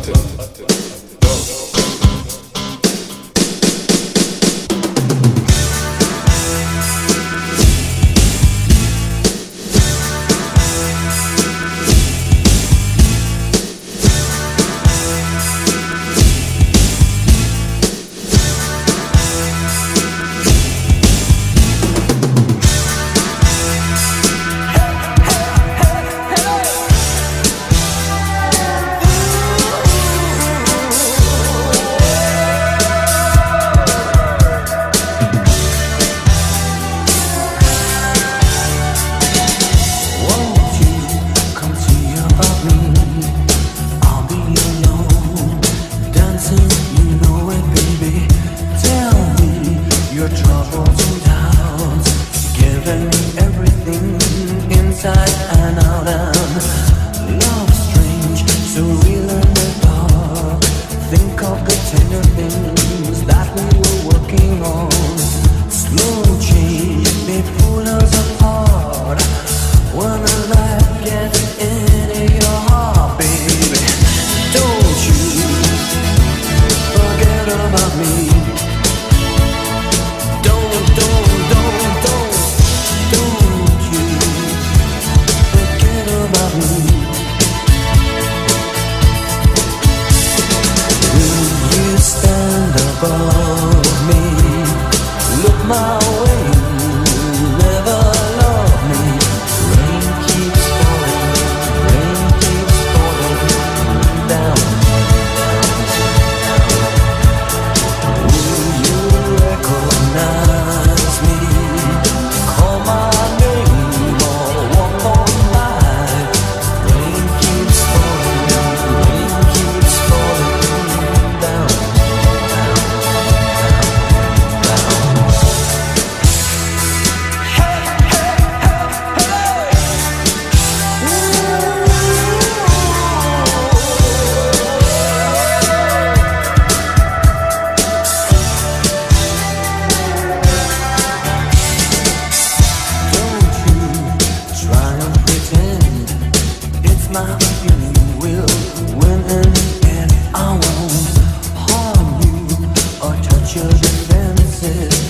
até, até, até, até. About me. Don't, don't, don't, don't, don't you forget about me. Will you stand above me? Look my Your defenses